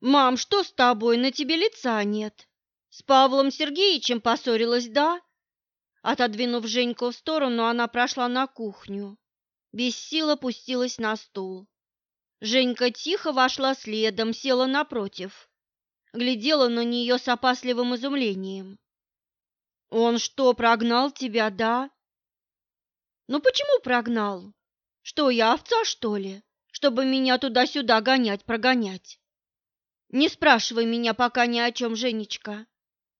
«Мам, что с тобой? На тебе лица нет. С Павлом Сергеевичем поссорилась, да?» Отодвинув Женьку в сторону, она прошла на кухню. Без сил опустилась на стул. Женька тихо вошла следом, села напротив. Глядела на нее с опасливым изумлением. «Он что, прогнал тебя, да?» «Ну почему прогнал? Что, я овца, что ли, чтобы меня туда-сюда гонять-прогонять?» «Не спрашивай меня пока ни о чем, Женечка.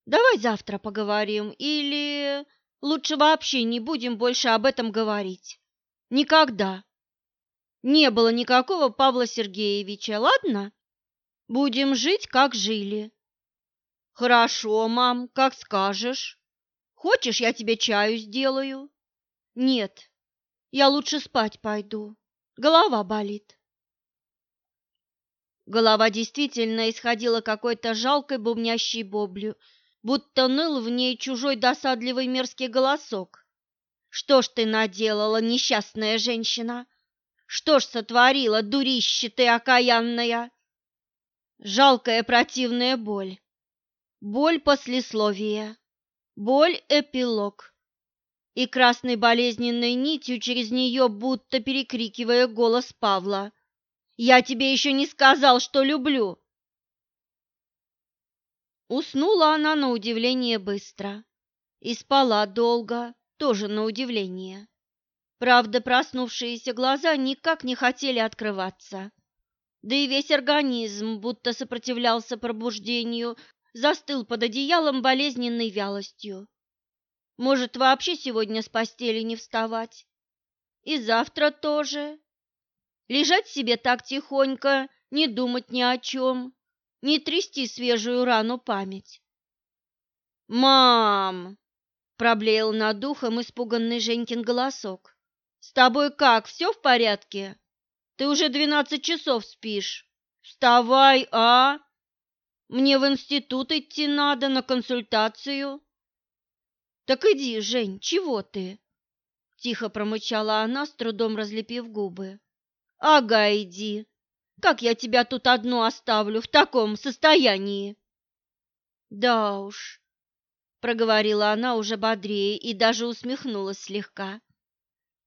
Давай завтра поговорим, или лучше вообще не будем больше об этом говорить. Никогда. Не было никакого Павла Сергеевича, ладно? Будем жить, как жили». «Хорошо, мам, как скажешь. Хочешь, я тебе чаю сделаю?» «Нет, я лучше спать пойду. Голова болит». Голова действительно исходила какой-то жалкой бубнящей боблю, будто ныл в ней чужой досадливый мерзкий голосок. «Что ж ты наделала, несчастная женщина? Что ж сотворила, дурище ты окаянная?» Жалкая противная боль. Боль послесловия. Боль – эпилог. И красной болезненной нитью через нее, будто перекрикивая голос Павла – я тебе еще не сказал, что люблю. Уснула она на удивление быстро и спала долго, тоже на удивление. Правда, проснувшиеся глаза никак не хотели открываться. Да и весь организм, будто сопротивлялся пробуждению, застыл под одеялом болезненной вялостью. Может, вообще сегодня с постели не вставать? И завтра тоже? Лежать себе так тихонько, не думать ни о чем, не трясти свежую рану память. «Мам!» – проблеял над духом испуганный Женькин голосок. «С тобой как, все в порядке? Ты уже двенадцать часов спишь. Вставай, а? Мне в институт идти надо на консультацию». «Так иди, Жень, чего ты?» – тихо промычала она, с трудом разлепив губы. Ага, иди. Как я тебя тут одну оставлю в таком состоянии? Да уж, проговорила она уже бодрее и даже усмехнулась слегка.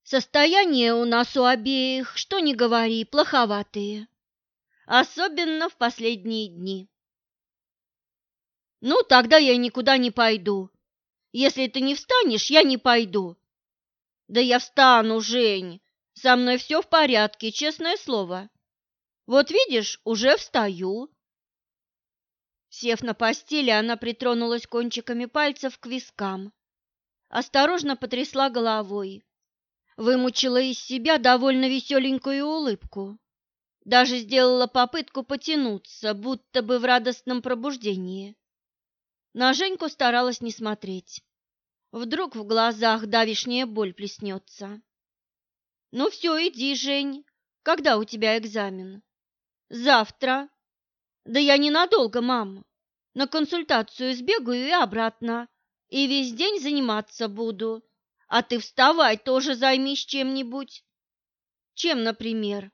Состояние у нас у обеих, что ни говори, плоховатые. Особенно в последние дни. Ну, тогда я никуда не пойду. Если ты не встанешь, я не пойду. Да я встану, Жень. Со мной все в порядке, честное слово. Вот видишь, уже встаю. Сев на постели, она притронулась кончиками пальцев к вискам. Осторожно потрясла головой. Вымучила из себя довольно веселенькую улыбку. Даже сделала попытку потянуться, будто бы в радостном пробуждении. На Женьку старалась не смотреть. Вдруг в глазах давишняя боль плеснется. Ну все, иди, Жень. Когда у тебя экзамен? Завтра. Да я ненадолго, мам. На консультацию сбегаю и обратно. И весь день заниматься буду. А ты вставай, тоже займись чем-нибудь. Чем, например?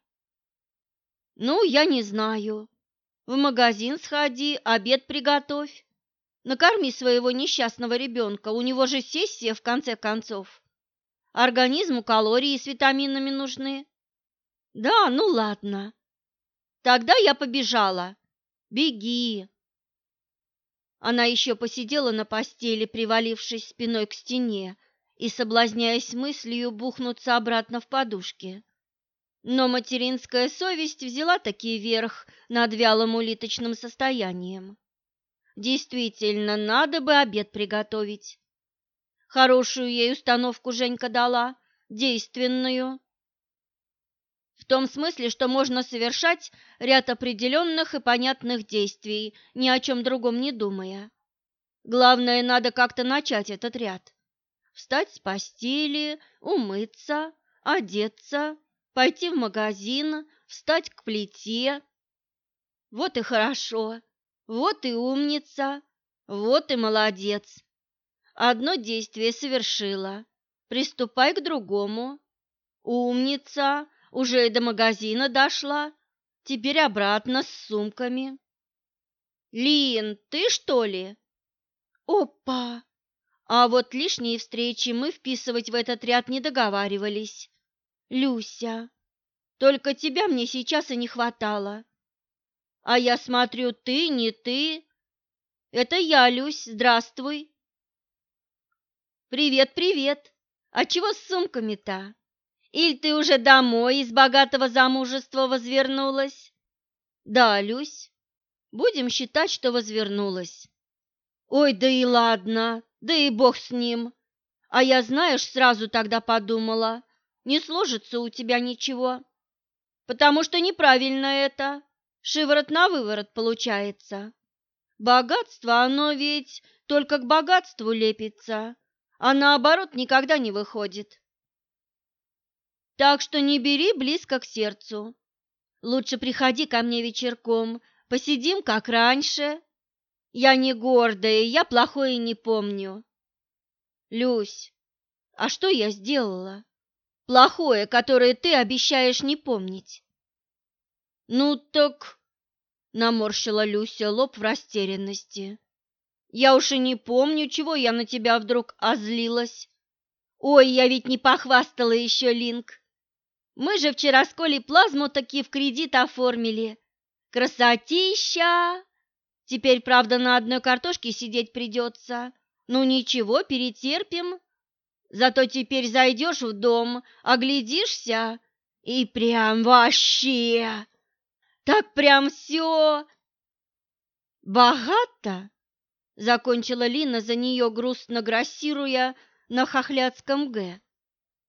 Ну, я не знаю. В магазин сходи, обед приготовь. Накорми своего несчастного ребенка, у него же сессия в конце концов. Организму калории с витаминами нужны. Да, ну ладно. Тогда я побежала. Беги. Она еще посидела на постели, привалившись спиной к стене и соблазняясь мыслью бухнуться обратно в подушки. Но материнская совесть взяла таки верх над вялым улиточным состоянием. Действительно, надо бы обед приготовить. Хорошую ей установку Женька дала, действенную. В том смысле, что можно совершать ряд определенных и понятных действий, ни о чем другом не думая. Главное, надо как-то начать этот ряд. Встать с постели, умыться, одеться, пойти в магазин, встать к плите. Вот и хорошо, вот и умница, вот и молодец. Одно действие совершила. Приступай к другому. Умница, уже и до магазина дошла. Теперь обратно с сумками. Лин, ты что ли? Опа! А вот лишние встречи мы вписывать в этот ряд не договаривались. Люся, только тебя мне сейчас и не хватало. А я смотрю, ты не ты. Это я, Люсь, здравствуй. Привет, привет. А чего с сумками-то? Или ты уже домой из богатого замужества возвернулась? Да, Люсь, будем считать, что возвернулась. Ой, да и ладно, да и бог с ним. А я, знаешь, сразу тогда подумала, не сложится у тебя ничего. Потому что неправильно это, шиворот на выворот получается. Богатство, оно ведь только к богатству лепится, а наоборот никогда не выходит. Так что не бери близко к сердцу. Лучше приходи ко мне вечерком, посидим, как раньше. Я не гордая, я плохое не помню. Люсь, а что я сделала? Плохое, которое ты обещаешь не помнить. Ну так, наморщила Люся лоб в растерянности. Я уж и не помню, чего я на тебя вдруг озлилась. Ой, я ведь не похвастала еще, Линк. Мы же вчера с Колей плазму таки в кредит оформили. Красотища! Теперь, правда, на одной картошке сидеть придется. Ну ничего, перетерпим. Зато теперь зайдешь в дом, оглядишься, и прям вообще... Так прям все... Богато? Закончила Лина за нее, грустно грассируя на хохлядском «г».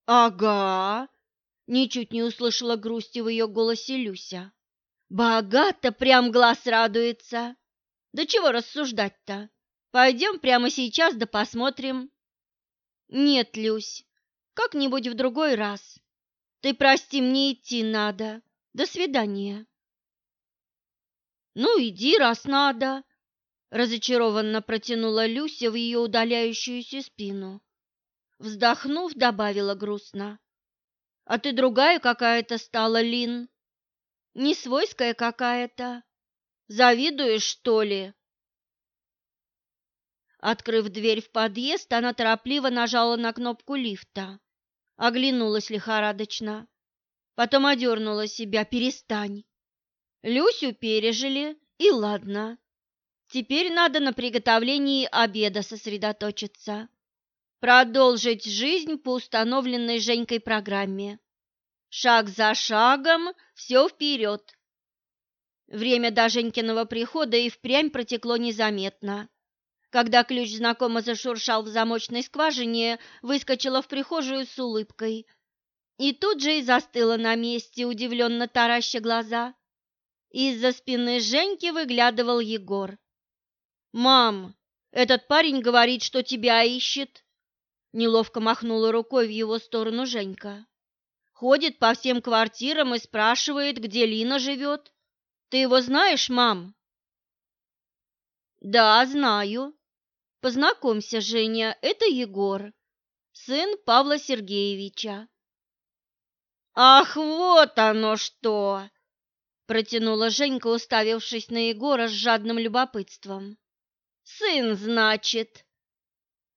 «Ага», — ничуть не услышала грусти в ее голосе Люся. «Богато прям глаз радуется. Да чего рассуждать-то? Пойдем прямо сейчас да посмотрим». «Нет, Люсь, как-нибудь в другой раз. Ты прости, мне идти надо. До свидания». «Ну, иди, раз надо», — разочарованно протянула Люся в ее удаляющуюся спину. Вздохнув, добавила грустно. «А ты другая какая-то стала, Лин. Не свойская какая-то. Завидуешь, что ли?» Открыв дверь в подъезд, она торопливо нажала на кнопку лифта. Оглянулась лихорадочно. Потом одернула себя. «Перестань!» Люсю пережили, и ладно. Теперь надо на приготовлении обеда сосредоточиться. Продолжить жизнь по установленной Женькой программе. Шаг за шагом, все вперед. Время до Женькиного прихода и впрямь протекло незаметно. Когда ключ знакомо зашуршал в замочной скважине, выскочила в прихожую с улыбкой. И тут же и застыла на месте, удивленно тараща глаза. Из-за спины Женьки выглядывал Егор. «Мам, этот парень говорит, что тебя ищет!» Неловко махнула рукой в его сторону Женька. «Ходит по всем квартирам и спрашивает, где Лина живет. Ты его знаешь, мам?» «Да, знаю. Познакомься, Женя, это Егор, сын Павла Сергеевича. Ах, вот оно что! протянула Женька, уставившись на Егора с жадным любопытством. Сын, значит.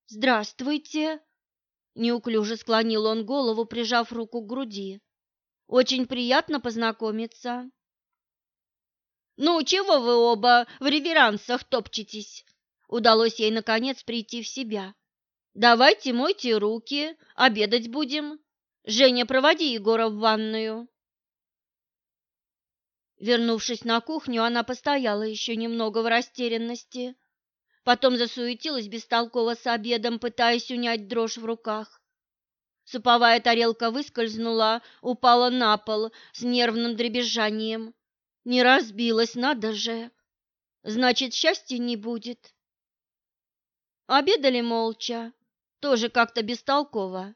Здравствуйте. Неуклюже склонил он голову, прижав руку к груди. Очень приятно познакомиться. Ну, чего вы оба в реверансах топчетесь? удалось ей, наконец, прийти в себя. «Давайте мойте руки, обедать будем. Женя, проводи Егора в ванную». Вернувшись на кухню, она постояла еще немного в растерянности. Потом засуетилась бестолково с обедом, пытаясь унять дрожь в руках. Суповая тарелка выскользнула, упала на пол с нервным дребезжанием. Не разбилась, надо же. Значит, счастья не будет. Обедали молча, тоже как-то бестолково.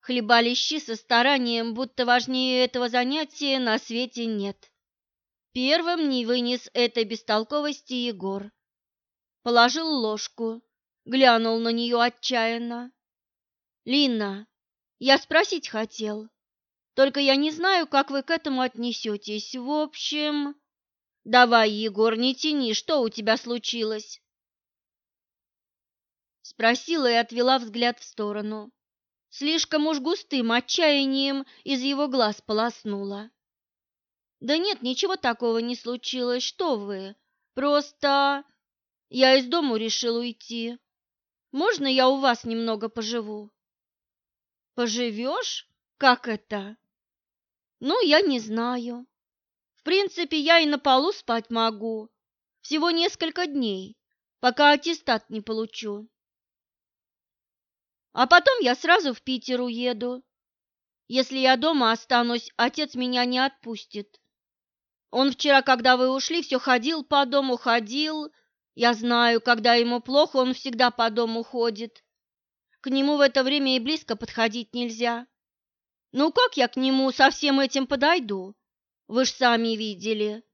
Хлебали щи со старанием, будто важнее этого занятия на свете нет. Первым не вынес этой бестолковости Егор. Положил ложку, глянул на нее отчаянно. «Лина, я спросить хотел, только я не знаю, как вы к этому отнесетесь. В общем...» Давай, Егор, не тяни, что у тебя случилось? Спросила и отвела взгляд в сторону. Слишком уж густым отчаянием из его глаз полоснула. Да нет, ничего такого не случилось, что вы. Просто я из дому решил уйти. Можно я у вас немного поживу? Поживешь? Как это? Ну, я не знаю. В принципе, я и на полу спать могу. Всего несколько дней, пока аттестат не получу. А потом я сразу в Питер уеду. Если я дома останусь, отец меня не отпустит. Он вчера, когда вы ушли, все ходил по дому, ходил. Я знаю, когда ему плохо, он всегда по дому ходит. К нему в это время и близко подходить нельзя. Ну как я к нему со всем этим подойду? Вы ж сами видели.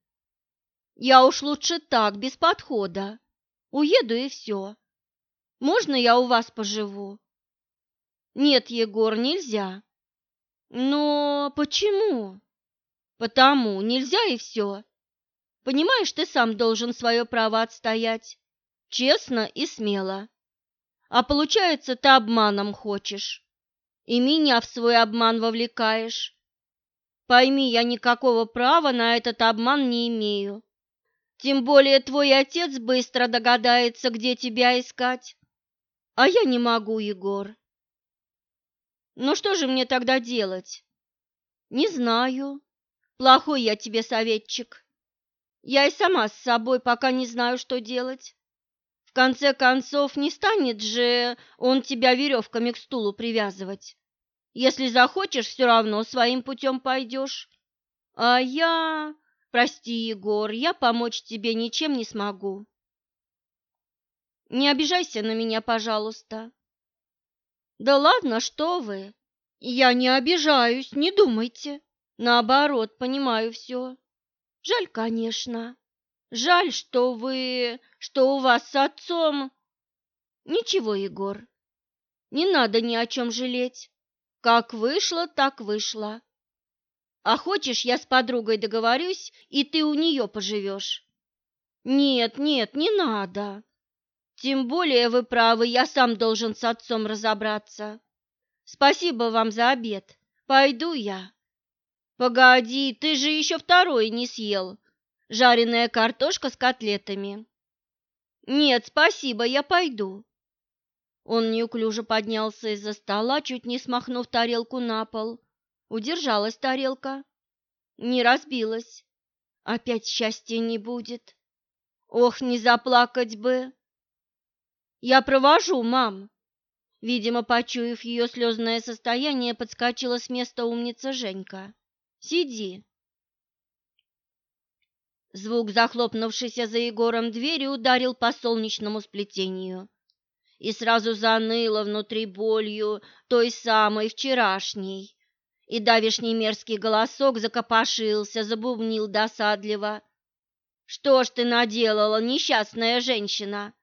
Я уж лучше так, без подхода. Уеду и все. Можно я у вас поживу? Нет, Егор, нельзя. Но почему? Потому нельзя и все. Понимаешь, ты сам должен свое право отстоять. Честно и смело. А получается, ты обманом хочешь. И меня в свой обман вовлекаешь. Пойми, я никакого права на этот обман не имею. Тем более твой отец быстро догадается, где тебя искать. А я не могу, Егор. Ну что же мне тогда делать? Не знаю. Плохой я тебе советчик. Я и сама с собой пока не знаю, что делать. В конце концов, не станет же он тебя веревками к стулу привязывать. Если захочешь, все равно своим путем пойдешь. А я... Прости, Егор, я помочь тебе ничем не смогу. Не обижайся на меня, пожалуйста. Да ладно, что вы? Я не обижаюсь, не думайте. Наоборот, понимаю все. Жаль, конечно. Жаль, что вы, что у вас с отцом... Ничего, Егор, не надо ни о чем жалеть. Как вышло, так вышло. А хочешь, я с подругой договорюсь, и ты у нее поживешь? Нет, нет, не надо. Тем более вы правы, я сам должен с отцом разобраться. Спасибо вам за обед. Пойду я. Погоди, ты же еще второй не съел. Жареная картошка с котлетами. Нет, спасибо, я пойду. Он неуклюже поднялся из-за стола, чуть не смахнув тарелку на пол. Удержалась тарелка. Не разбилась. Опять счастья не будет. Ох, не заплакать бы. Я провожу, мам. Видимо, почуяв ее слезное состояние, подскочила с места умница Женька. «Сиди!» Звук, захлопнувшийся за Егором двери, ударил по солнечному сплетению. И сразу заныло внутри болью той самой вчерашней. И давишний мерзкий голосок закопошился, забубнил досадливо. «Что ж ты наделала, несчастная женщина?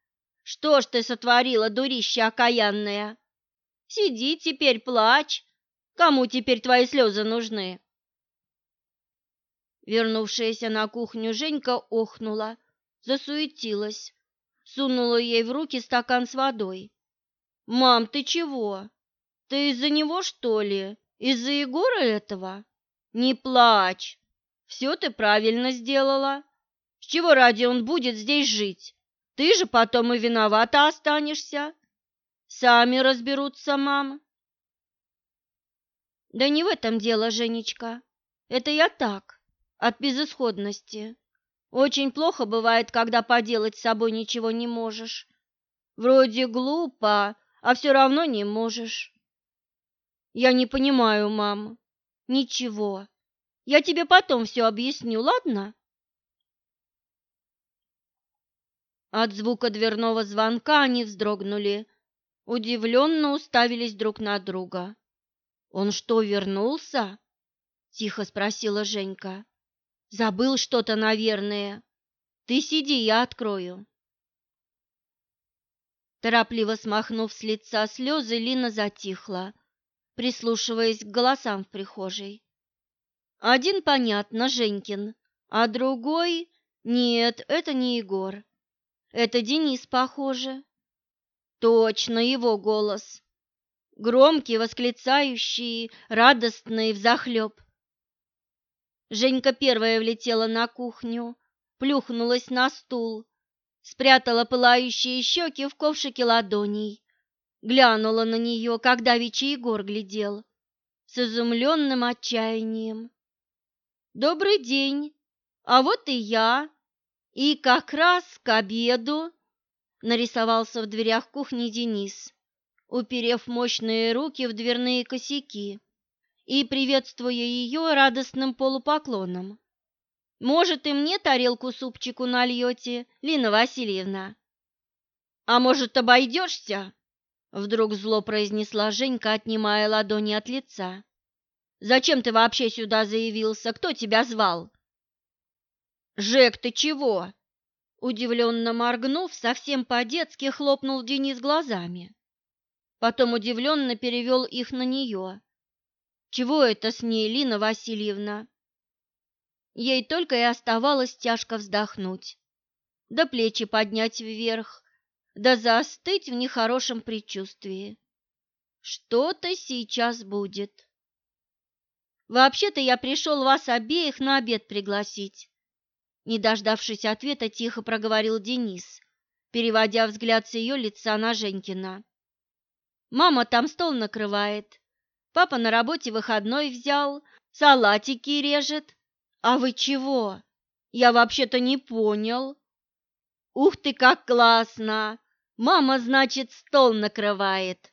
Что ж ты сотворила, дурище окаянная? Сиди теперь, плачь. Кому теперь твои слезы нужны?» Вернувшаяся на кухню Женька охнула, засуетилась, сунула ей в руки стакан с водой. «Мам, ты чего? Ты из-за него, что ли? Из-за Егора этого? Не плачь! Все ты правильно сделала. С чего ради он будет здесь жить? Ты же потом и виновата останешься. Сами разберутся, мам. Да не в этом дело, Женечка. Это я так, от безысходности. Очень плохо бывает, когда поделать с собой ничего не можешь. Вроде глупо, а все равно не можешь. Я не понимаю, мам. Ничего. Я тебе потом все объясню, ладно? От звука дверного звонка они вздрогнули, удивленно уставились друг на друга. «Он что, вернулся?» – тихо спросила Женька. «Забыл что-то, наверное. Ты сиди, я открою». Торопливо смахнув с лица слезы, Лина затихла, прислушиваясь к голосам в прихожей. Один, понятно, Женькин, а другой Нет, это не Егор. Это Денис, похоже. Точно его голос. Громкий, восклицающий, радостный, взахлеб. Женька первая влетела на кухню, плюхнулась на стул, спрятала пылающие щеки в ковшике ладоней, глянула на нее, когда Вичи Егор глядел, с изумленным отчаянием. «Добрый день! А вот и я! И как раз к обеду!» Нарисовался в дверях кухни Денис, уперев мощные руки в дверные косяки и приветствуя ее радостным полупоклоном. «Может, и мне тарелку супчику нальете, Лина Васильевна?» «А может, обойдешься?» Вдруг зло произнесла Женька, отнимая ладони от лица. «Зачем ты вообще сюда заявился? Кто тебя звал?» «Жек, ты чего?» Удивленно моргнув, совсем по-детски хлопнул Денис глазами. Потом удивленно перевел их на нее. «Чего это с ней, Лина Васильевна?» Ей только и оставалось тяжко вздохнуть, да плечи поднять вверх, да застыть в нехорошем предчувствии. Что-то сейчас будет. Вообще-то я пришел вас обеих на обед пригласить. Не дождавшись ответа, тихо проговорил Денис, переводя взгляд с ее лица на Женькина. Мама там стол накрывает. Папа на работе выходной взял, салатики режет. А вы чего? Я вообще-то не понял. Ух ты, как классно! Мама, значит, стол накрывает.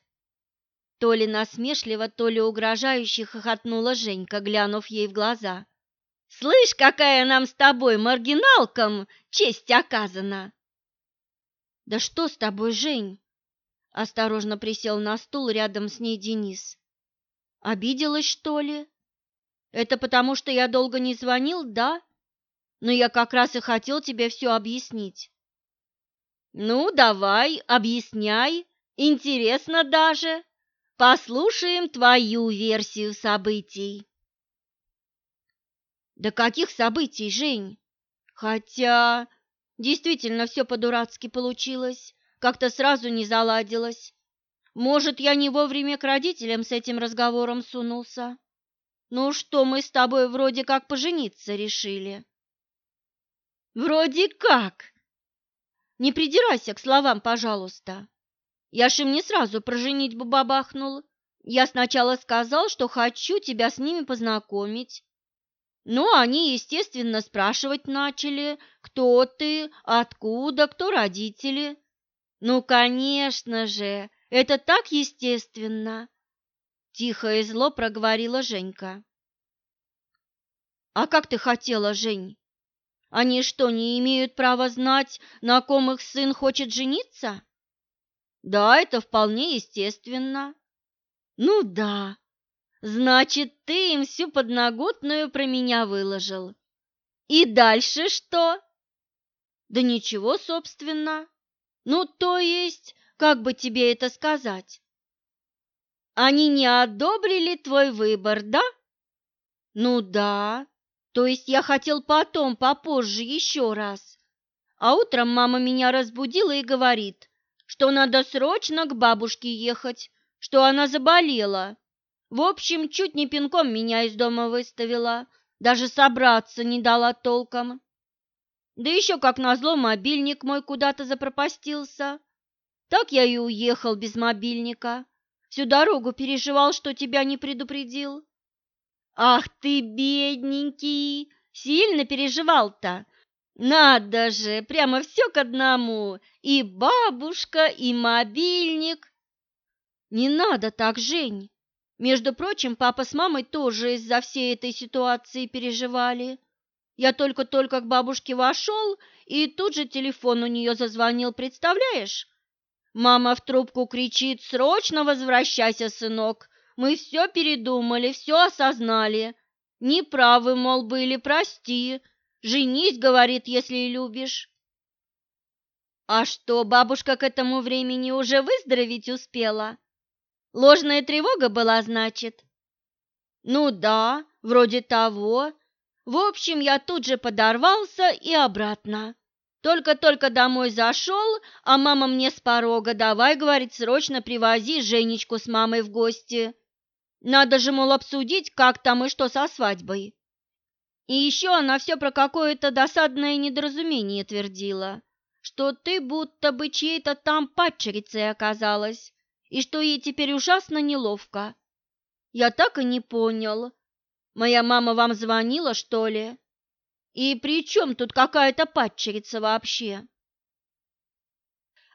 То ли насмешливо, то ли угрожающе хохотнула Женька, глянув ей в глаза. «Слышь, какая нам с тобой, маргиналкам, честь оказана!» «Да что с тобой, Жень?» Осторожно присел на стул рядом с ней Денис. «Обиделась, что ли? Это потому, что я долго не звонил, да? Но я как раз и хотел тебе все объяснить. Ну, давай, объясняй, интересно даже. Послушаем твою версию событий. Да каких событий, Жень? Хотя действительно все по-дурацки получилось, как-то сразу не заладилось. Может, я не вовремя к родителям с этим разговором сунулся. Ну что, мы с тобой вроде как пожениться решили. Вроде как, не придирайся к словам, пожалуйста. Я ж им не сразу про женитьбу бабахнул. Я сначала сказал, что хочу тебя с ними познакомить. Ну, они, естественно, спрашивать начали, кто ты, откуда, кто родители. Ну, конечно же, это так естественно. Тихо и зло проговорила Женька. А как ты хотела, Жень? Они что, не имеют права знать, на ком их сын хочет жениться? Да, это вполне естественно. Ну да. Значит, ты им всю подноготную про меня выложил. И дальше что? Да ничего, собственно. Ну, то есть, как бы тебе это сказать? Они не одобрили твой выбор, да? Ну да, то есть я хотел потом, попозже, еще раз. А утром мама меня разбудила и говорит, что надо срочно к бабушке ехать, что она заболела. В общем, чуть не пинком меня из дома выставила, даже собраться не дала толком. Да еще, как назло, мобильник мой куда-то запропастился. Так я и уехал без мобильника. Всю дорогу переживал, что тебя не предупредил. Ах ты, бедненький, сильно переживал-то. Надо же, прямо все к одному. И бабушка, и мобильник. Не надо так, Жень. Между прочим, папа с мамой тоже из-за всей этой ситуации переживали. Я только-только к бабушке вошел, и тут же телефон у нее зазвонил, представляешь? Мама в трубку кричит «Срочно возвращайся, сынок! Мы все передумали, все осознали. Неправы, мол, были, прости. Женись, говорит, если любишь. А что, бабушка к этому времени уже выздороветь успела? Ложная тревога была, значит? Ну да, вроде того. В общем, я тут же подорвался и обратно. Только-только домой зашел, а мама мне с порога «давай, — говорит, — срочно привози Женечку с мамой в гости. Надо же, мол, обсудить, как там и что со свадьбой». И еще она все про какое-то досадное недоразумение твердила, что ты будто бы чьей-то там падчерицей оказалась, и что ей теперь ужасно неловко. Я так и не понял. Моя мама вам звонила, что ли? И при чем тут какая-то падчерица вообще?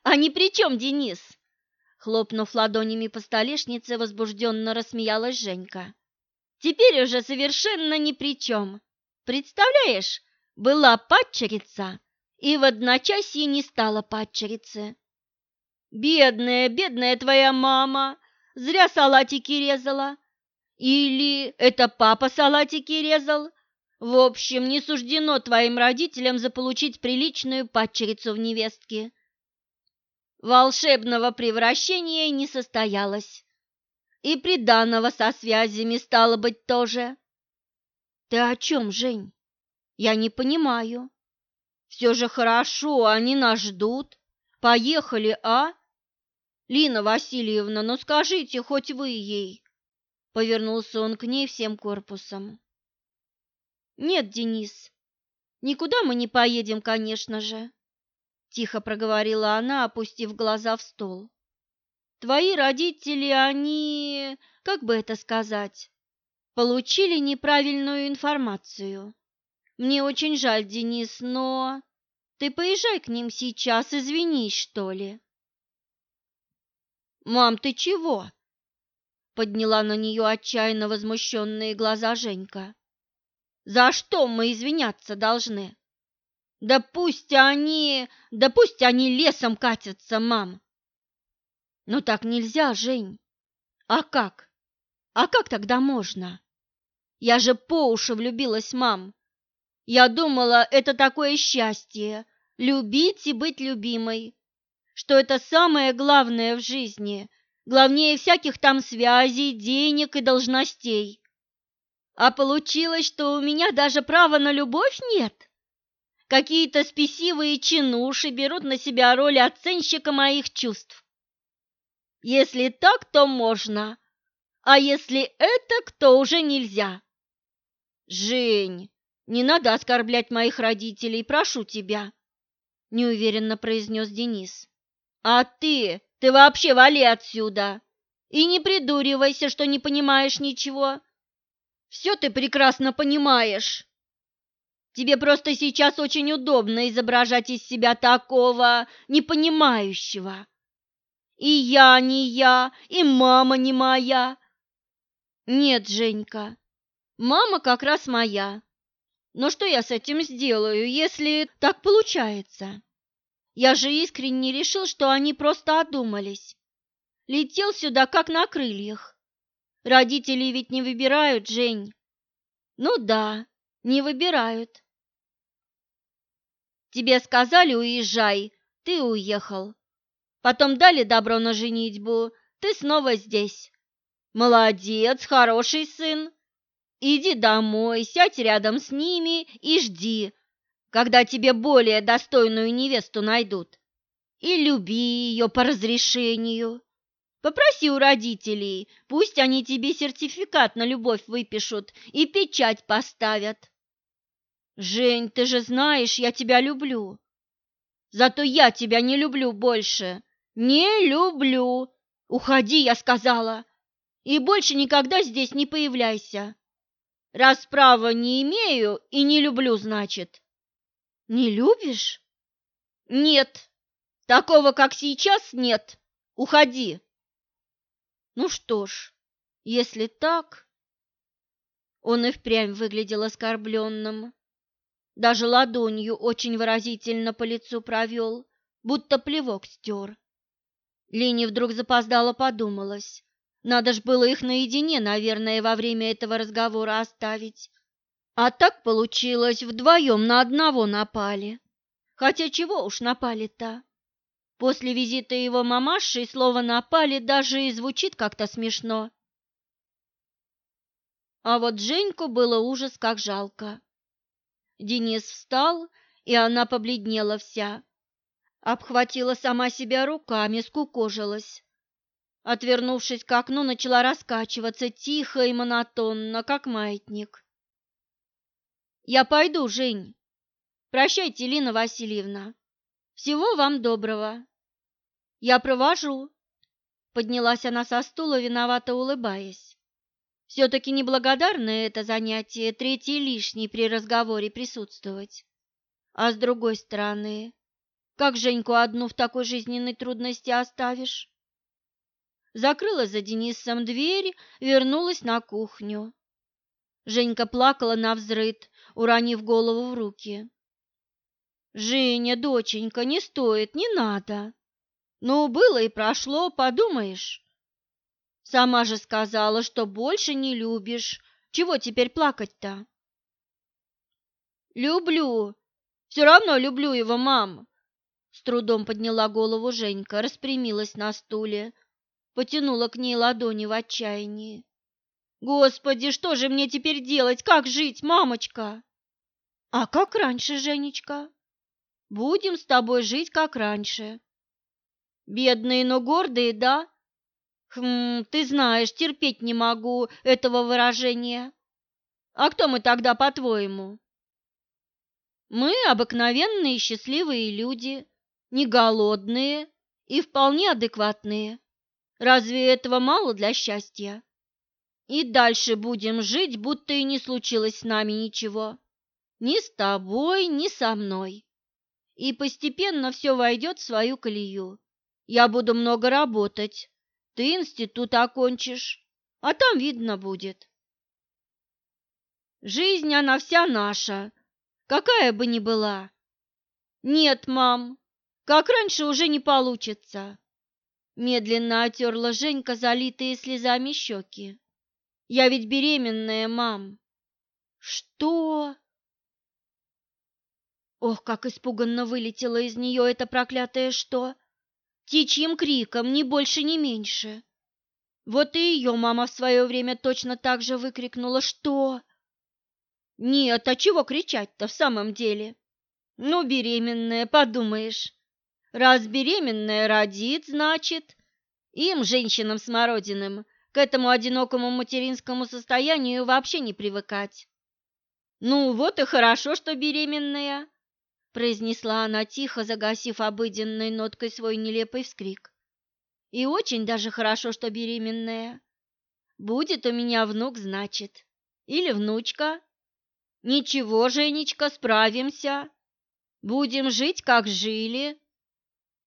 А ни при чем, Денис! Хлопнув ладонями по столешнице, возбужденно рассмеялась Женька. Теперь уже совершенно ни при чем. Представляешь, была падчерица, и в одночасье не стала падчерицы. Бедная, бедная твоя мама, зря салатики резала. Или это папа салатики резал? В общем, не суждено твоим родителям заполучить приличную падчерицу в невестке. Волшебного превращения не состоялось. И приданого со связями стало быть тоже. Ты о чем, Жень? Я не понимаю. Все же хорошо, они нас ждут. Поехали, а? Лина Васильевна, ну скажите хоть вы ей. Повернулся он к ней всем корпусом. «Нет, Денис, никуда мы не поедем, конечно же», – тихо проговорила она, опустив глаза в стол. «Твои родители, они, как бы это сказать, получили неправильную информацию. Мне очень жаль, Денис, но ты поезжай к ним сейчас, извинись, что ли». «Мам, ты чего?» – подняла на нее отчаянно возмущенные глаза Женька. За что мы извиняться должны? Да пусть они, да пусть они лесом катятся, мам. Ну так нельзя, Жень. А как? А как тогда можно? Я же по уши влюбилась, мам. Я думала, это такое счастье – любить и быть любимой, что это самое главное в жизни, главнее всяких там связей, денег и должностей. А получилось, что у меня даже права на любовь нет? Какие-то спесивые чинуши берут на себя роль оценщика моих чувств. Если так, то можно, а если это, то уже нельзя. Жень, не надо оскорблять моих родителей, прошу тебя, неуверенно произнес Денис. А ты, ты вообще вали отсюда и не придуривайся, что не понимаешь ничего. Все ты прекрасно понимаешь. Тебе просто сейчас очень удобно изображать из себя такого непонимающего. И я не я, и мама не моя. Нет, Женька, мама как раз моя. Но что я с этим сделаю, если так получается? Я же искренне решил, что они просто одумались. Летел сюда как на крыльях. Родители ведь не выбирают, Жень. Ну да, не выбирают. Тебе сказали уезжай, ты уехал. Потом дали добро на женитьбу, ты снова здесь. Молодец, хороший сын. Иди домой, сядь рядом с ними и жди, когда тебе более достойную невесту найдут. И люби ее по разрешению. Попроси у родителей, пусть они тебе сертификат на любовь выпишут и печать поставят. Жень, ты же знаешь, я тебя люблю. Зато я тебя не люблю больше. Не люблю. Уходи, я сказала. И больше никогда здесь не появляйся. Раз права не имею и не люблю, значит. Не любишь? Нет. Такого, как сейчас, нет. Уходи. Ну что ж, если так... Он и впрямь выглядел оскорбленным. Даже ладонью очень выразительно по лицу провел, будто плевок стер. Лене вдруг запоздало подумалось. Надо ж было их наедине, наверное, во время этого разговора оставить. А так получилось, вдвоем на одного напали. Хотя чего уж напали-то? После визита его мамаши слово «напали» даже и звучит как-то смешно. А вот Женьку было ужас как жалко. Денис встал, и она побледнела вся. Обхватила сама себя руками, скукожилась. Отвернувшись к окну, начала раскачиваться тихо и монотонно, как маятник. «Я пойду, Жень. Прощайте, Лина Васильевна. Всего вам доброго. Я провожу». Поднялась она со стула, виновато улыбаясь. Все-таки неблагодарное это занятие, третий лишний при разговоре присутствовать. А с другой стороны, как Женьку одну в такой жизненной трудности оставишь? Закрыла за Денисом дверь, вернулась на кухню. Женька плакала на взрыд, уронив голову в руки. «Женя, доченька, не стоит, не надо. Ну, было и прошло, подумаешь. Сама же сказала, что больше не любишь. Чего теперь плакать-то? Люблю. Все равно люблю его, мам. С трудом подняла голову Женька, распрямилась на стуле, потянула к ней ладони в отчаянии. Господи, что же мне теперь делать? Как жить, мамочка? А как раньше, Женечка? Будем с тобой жить как раньше. Бедные, но гордые, да? Хм, ты знаешь, терпеть не могу этого выражения. А кто мы тогда, по-твоему? Мы обыкновенные счастливые люди, не голодные и вполне адекватные. Разве этого мало для счастья? И дальше будем жить, будто и не случилось с нами ничего. Ни с тобой, ни со мной. И постепенно все войдет в свою колею. Я буду много работать, ты институт окончишь, а там видно будет. Жизнь, она вся наша, какая бы ни была. Нет, мам, как раньше уже не получится. Медленно отерла Женька залитые слезами щеки. Я ведь беременная, мам. Что? Ох, как испуганно вылетело из нее это проклятое «что». Птичьим криком, ни больше, ни меньше. Вот и ее мама в свое время точно так же выкрикнула «Что?». Нет, а чего кричать-то в самом деле? Ну, беременная, подумаешь. Раз беременная родит, значит, им, женщинам смородиным, к этому одинокому материнскому состоянию вообще не привыкать. Ну, вот и хорошо, что беременная произнесла она тихо, загасив обыденной ноткой свой нелепый вскрик. И очень даже хорошо, что беременная. Будет у меня внук, значит, или внучка. Ничего, Женечка, справимся. Будем жить, как жили.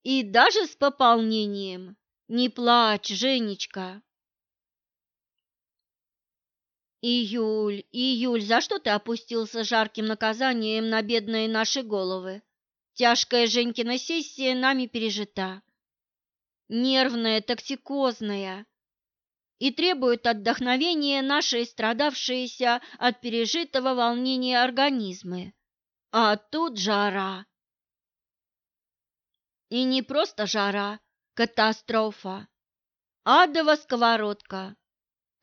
И даже с пополнением. Не плачь, Женечка. Июль, июль, за что ты опустился жарким наказанием на бедные наши головы? Тяжкая Женькина сессия нами пережита. Нервная, токсикозная. И требует отдохновения наши страдавшиеся от пережитого волнения организмы. А тут жара. И не просто жара, катастрофа. Адова сковородка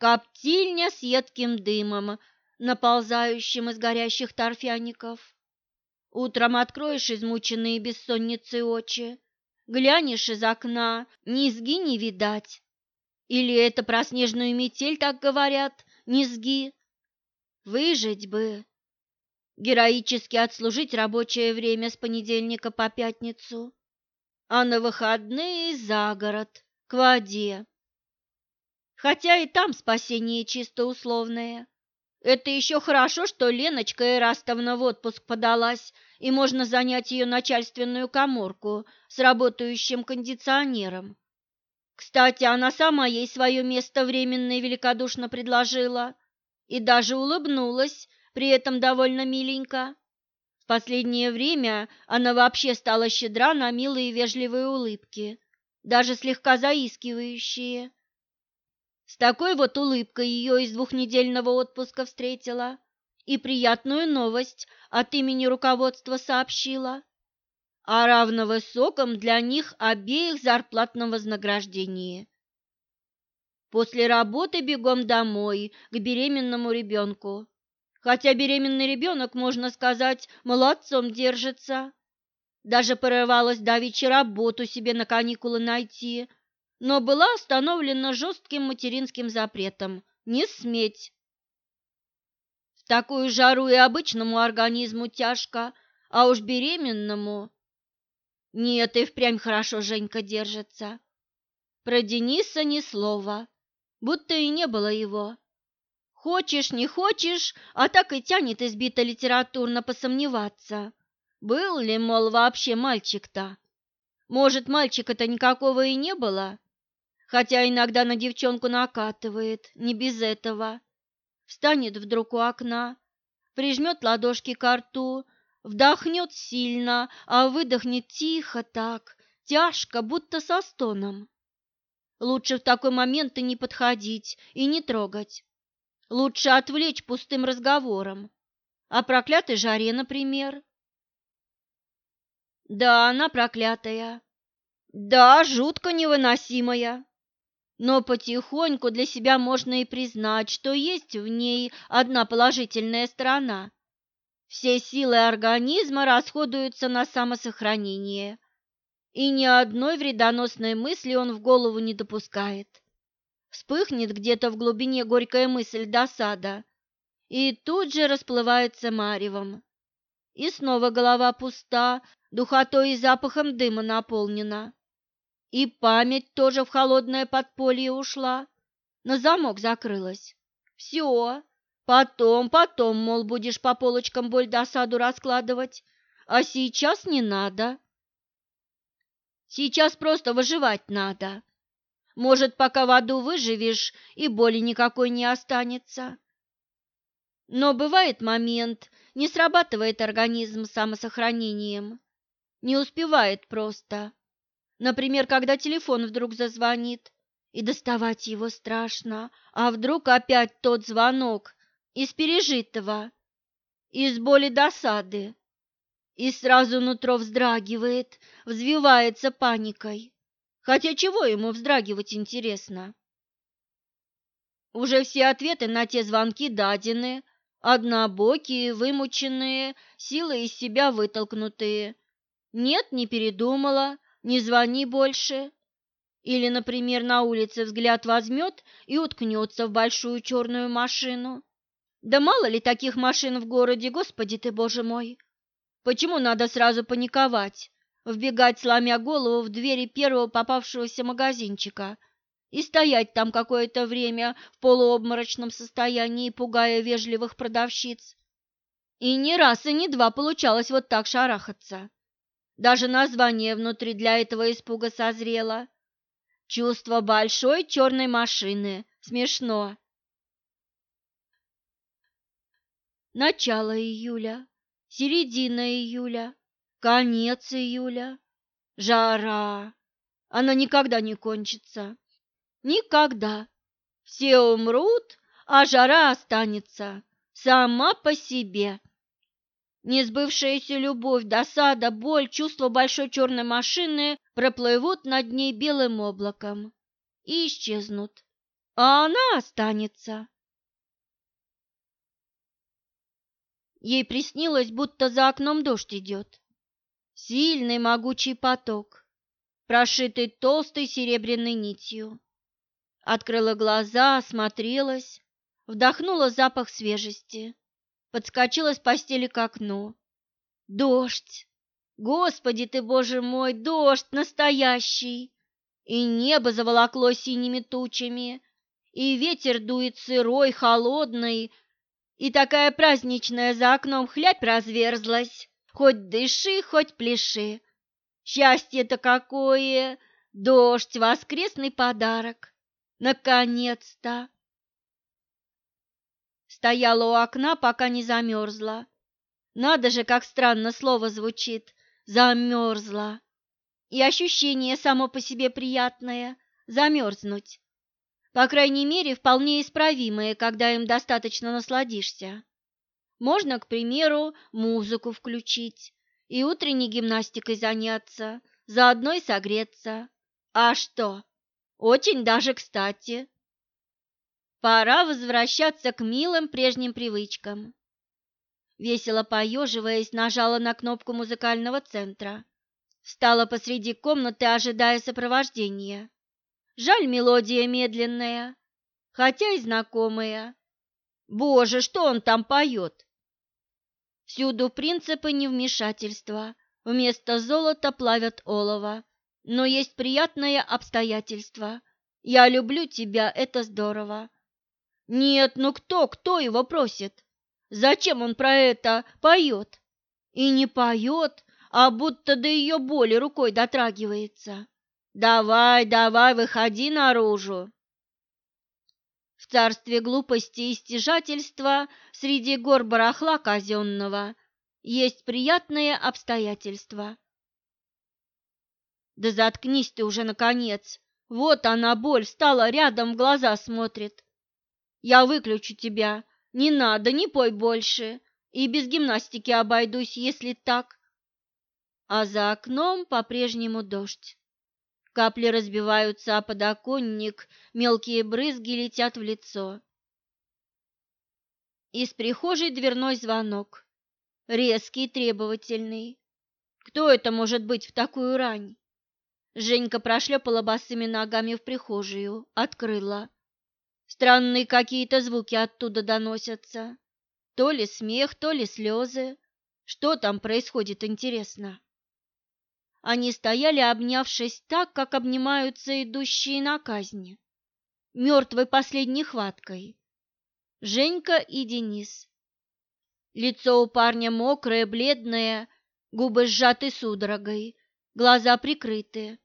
коптильня с едким дымом, наползающим из горящих торфяников. Утром откроешь измученные бессонницей очи, глянешь из окна, низги не видать. Или это про снежную метель так говорят, низги? Выжить бы. Героически отслужить рабочее время с понедельника по пятницу, а на выходные за город, к воде. Хотя и там спасение чисто условное. Это еще хорошо, что Леночка Ирастовна в отпуск подалась, и можно занять ее начальственную коморку с работающим кондиционером. Кстати, она сама ей свое место временно и великодушно предложила и даже улыбнулась, при этом довольно миленько. В последнее время она вообще стала щедра на милые и вежливые улыбки, даже слегка заискивающие. С такой вот улыбкой ее из двухнедельного отпуска встретила и приятную новость от имени руководства сообщила о равно высоком для них обеих зарплатном вознаграждении. После работы бегом домой к беременному ребенку. Хотя беременный ребенок, можно сказать, молодцом держится. Даже порывалась давеча работу себе на каникулы найти, но была остановлена жестким материнским запретом – не сметь. В такую жару и обычному организму тяжко, а уж беременному... Нет, и впрямь хорошо Женька держится. Про Дениса ни слова, будто и не было его. Хочешь, не хочешь, а так и тянет избито литературно посомневаться. Был ли, мол, вообще мальчик-то? Может, мальчика-то никакого и не было? Хотя иногда на девчонку накатывает, не без этого. Встанет вдруг у окна, прижмет ладошки к рту, вдохнет сильно, а выдохнет тихо так, тяжко, будто со стоном. Лучше в такой момент и не подходить, и не трогать. Лучше отвлечь пустым разговором. О проклятой жаре, например. Да, она проклятая. Да, жутко невыносимая. Но потихоньку для себя можно и признать, что есть в ней одна положительная сторона. Все силы организма расходуются на самосохранение, и ни одной вредоносной мысли он в голову не допускает. Вспыхнет где-то в глубине горькая мысль досада, и тут же расплывается маревом. И снова голова пуста, духотой и запахом дыма наполнена. И память тоже в холодное подполье ушла, на замок закрылась. Все, потом, потом, мол, будешь по полочкам боль досаду раскладывать, а сейчас не надо. Сейчас просто выживать надо. Может, пока в аду выживешь, и боли никакой не останется. Но бывает момент, не срабатывает организм самосохранением, не успевает просто. Например, когда телефон вдруг зазвонит, и доставать его страшно, а вдруг опять тот звонок из пережитого, из боли досады, и сразу нутро вздрагивает, взвивается паникой. Хотя чего ему вздрагивать интересно? Уже все ответы на те звонки дадены, однобокие, вымученные, силы из себя вытолкнутые. Нет, не передумала, не звони больше. Или, например, на улице взгляд возьмет и уткнется в большую черную машину. Да мало ли таких машин в городе, господи ты, боже мой! Почему надо сразу паниковать, вбегать, сломя голову в двери первого попавшегося магазинчика и стоять там какое-то время в полуобморочном состоянии, пугая вежливых продавщиц? И ни раз, и ни два получалось вот так шарахаться. Даже название внутри для этого испуга созрело. Чувство большой черной машины. Смешно. Начало июля, середина июля, конец июля. Жара. Она никогда не кончится. Никогда. Все умрут, а жара останется сама по себе. Несбывшаяся любовь, досада, боль, чувство большой черной машины проплывут над ней белым облаком и исчезнут, а она останется. Ей приснилось, будто за окном дождь идет. Сильный могучий поток, прошитый толстой серебряной нитью. Открыла глаза, осмотрелась, вдохнула запах свежести подскочила с постели к окну. Дождь! Господи ты, Боже мой, дождь настоящий! И небо заволокло синими тучами, и ветер дует сырой, холодный, и такая праздничная за окном хлябь разверзлась. Хоть дыши, хоть пляши. Счастье-то какое! Дождь, воскресный подарок. Наконец-то! Стояла у окна, пока не замерзла. Надо же, как странно слово звучит «замерзла». И ощущение само по себе приятное – замерзнуть. По крайней мере, вполне исправимое, когда им достаточно насладишься. Можно, к примеру, музыку включить и утренней гимнастикой заняться, заодно и согреться. А что? Очень даже кстати. Пора возвращаться к милым прежним привычкам. весело поеживаясь, нажала на кнопку музыкального центра. Встала посреди комнаты, ожидая сопровождения. Жаль, мелодия медленная, хотя и знакомая. Боже, что он там поет? Всюду принципы невмешательства. Вместо золота плавят олово. Но есть приятное обстоятельство. Я люблю тебя, это здорово. Нет, ну кто, кто его просит? Зачем он про это поет? И не поет, а будто до ее боли рукой дотрагивается. Давай, давай, выходи наружу. В царстве глупости и стяжательства среди гор барахла казенного есть приятные обстоятельства. Да заткнись ты уже, наконец. Вот она, боль, стала рядом, в глаза смотрит. Я выключу тебя. Не надо, не пой больше. И без гимнастики обойдусь, если так. А за окном по-прежнему дождь. Капли разбиваются о подоконник, мелкие брызги летят в лицо. Из прихожей дверной звонок. Резкий, требовательный. Кто это может быть в такую рань? Женька прошлепала босыми ногами в прихожую, открыла. Странные какие-то звуки оттуда доносятся. То ли смех, то ли слезы. Что там происходит, интересно? Они стояли, обнявшись так, как обнимаются идущие на казни, мертвой последней хваткой. Женька и Денис. Лицо у парня мокрое, бледное, губы сжаты судорогой, глаза прикрыты.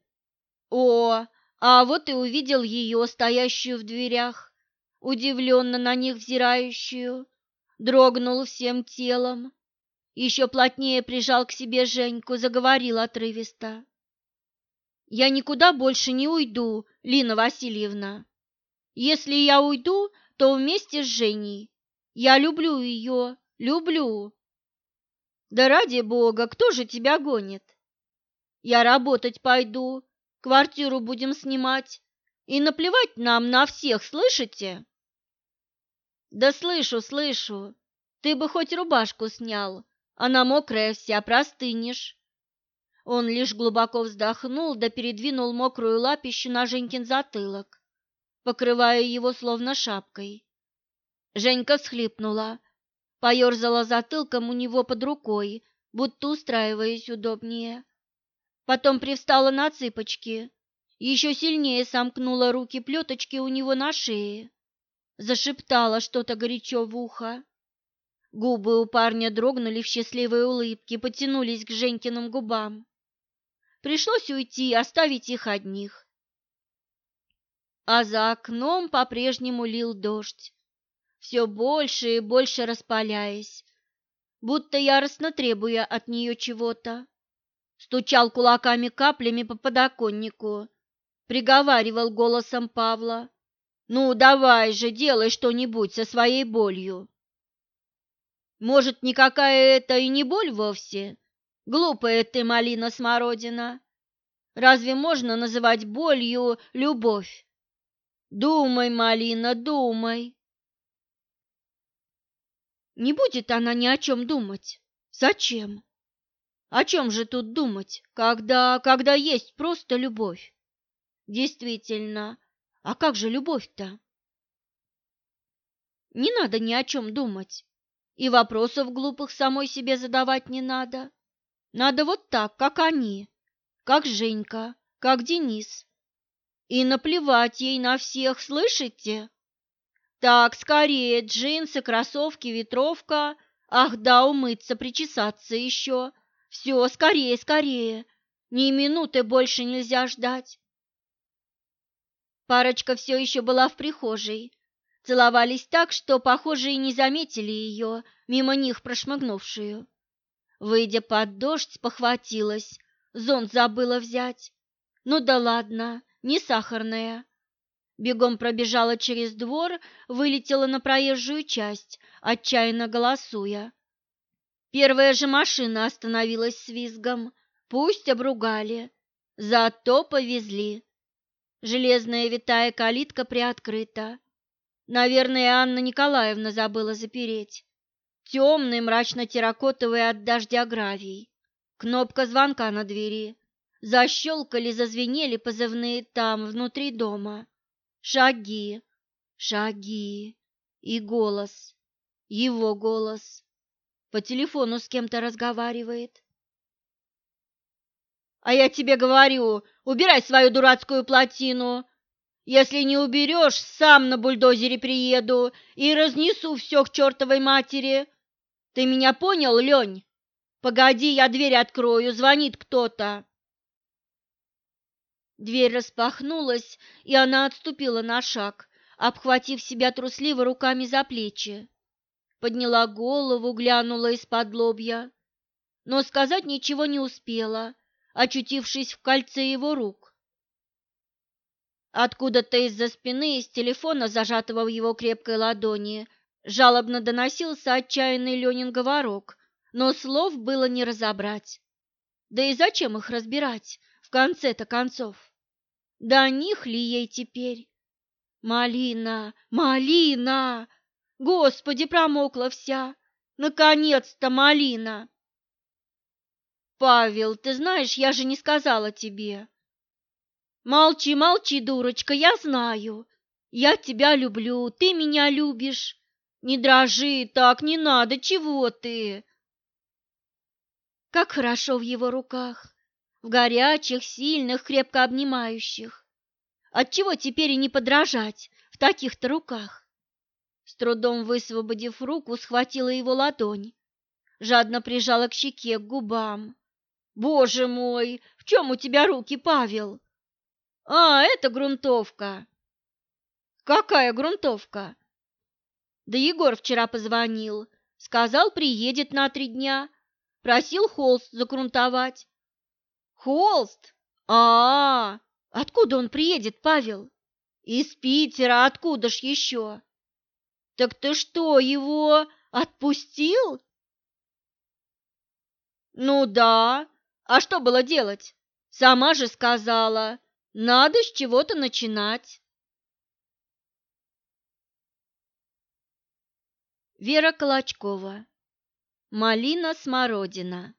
О, а вот и увидел ее, стоящую в дверях, удивленно на них взирающую, дрогнул всем телом, еще плотнее прижал к себе Женьку, заговорил отрывисто. «Я никуда больше не уйду, Лина Васильевна. Если я уйду, то вместе с Женей. Я люблю ее, люблю». «Да ради бога, кто же тебя гонит?» «Я работать пойду, квартиру будем снимать, и наплевать нам на всех, слышите?» «Да слышу, слышу. Ты бы хоть рубашку снял, она мокрая вся, простынешь. Он лишь глубоко вздохнул да передвинул мокрую лапищу на Женькин затылок, покрывая его словно шапкой. Женька всхлипнула, поерзала затылком у него под рукой, будто устраиваясь удобнее. Потом привстала на цыпочки, еще сильнее сомкнула руки плеточки у него на шее, зашептала что-то горячо в ухо. Губы у парня дрогнули в счастливой улыбке, потянулись к Женькиным губам. Пришлось уйти, оставить их одних. А за окном по-прежнему лил дождь, все больше и больше распаляясь, будто яростно требуя от нее чего-то. Стучал кулаками каплями по подоконнику, приговаривал голосом Павла. «Ну, давай же, делай что-нибудь со своей болью!» Может, никакая это и не боль вовсе? Глупая ты, малина-смородина. Разве можно называть болью любовь? Думай, малина, думай. Не будет она ни о чем думать. Зачем? О чем же тут думать, когда, когда есть просто любовь? Действительно, а как же любовь-то? Не надо ни о чем думать. И вопросов глупых самой себе задавать не надо. Надо вот так, как они, как Женька, как Денис. И наплевать ей на всех, слышите? Так, скорее, джинсы, кроссовки, ветровка. Ах да, умыться, причесаться еще. Все, скорее, скорее. Ни минуты больше нельзя ждать. Парочка все еще была в прихожей, Целовались так, что, похоже, и не заметили ее, мимо них прошмыгнувшую. Выйдя под дождь, похватилась, зонт забыла взять. Ну да ладно, не сахарная. Бегом пробежала через двор, вылетела на проезжую часть, отчаянно голосуя. Первая же машина остановилась с визгом. Пусть обругали, зато повезли. Железная витая калитка приоткрыта. Наверное, Анна Николаевна забыла запереть. темный мрачно-терракотовый от дождя гравий. Кнопка звонка на двери. Защелкали, зазвенели позывные там, внутри дома. Шаги, шаги и голос, его голос. По телефону с кем-то разговаривает. А я тебе говорю, убирай свою дурацкую плотину. Если не уберешь, сам на бульдозере приеду и разнесу все к чертовой матери. Ты меня понял, Лень? Погоди, я дверь открою, звонит кто-то. Дверь распахнулась, и она отступила на шаг, обхватив себя трусливо руками за плечи. Подняла голову, глянула из-под лобья, но сказать ничего не успела, очутившись в кольце его рук. Откуда-то из-за спины, из телефона, зажатого в его крепкой ладони, жалобно доносился отчаянный Ленин говорок, но слов было не разобрать. Да и зачем их разбирать, в конце-то концов? До них ли ей теперь? Малина, малина! Господи, промокла вся! Наконец-то малина! Павел, ты знаешь, я же не сказала тебе. Молчи, молчи, дурочка, я знаю. Я тебя люблю, ты меня любишь. Не дрожи так, не надо, чего ты? Как хорошо в его руках в горячих, сильных, крепко обнимающих. Отчего теперь и не подражать в таких-то руках? С трудом высвободив руку, схватила его ладонь, жадно прижала к щеке, к губам. «Боже мой, в чем у тебя руки, Павел?» «А, это грунтовка». «Какая грунтовка?» «Да Егор вчера позвонил, сказал, приедет на три дня, просил холст загрунтовать. Холст? А, -а, а Откуда он приедет, Павел? Из Питера, откуда ж еще? Так ты что, его отпустил? Ну да. А что было делать? Сама же сказала, надо с чего-то начинать. Вера Колочкова. Малина-смородина.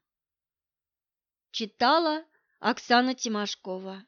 Читала Оксана Тимошкова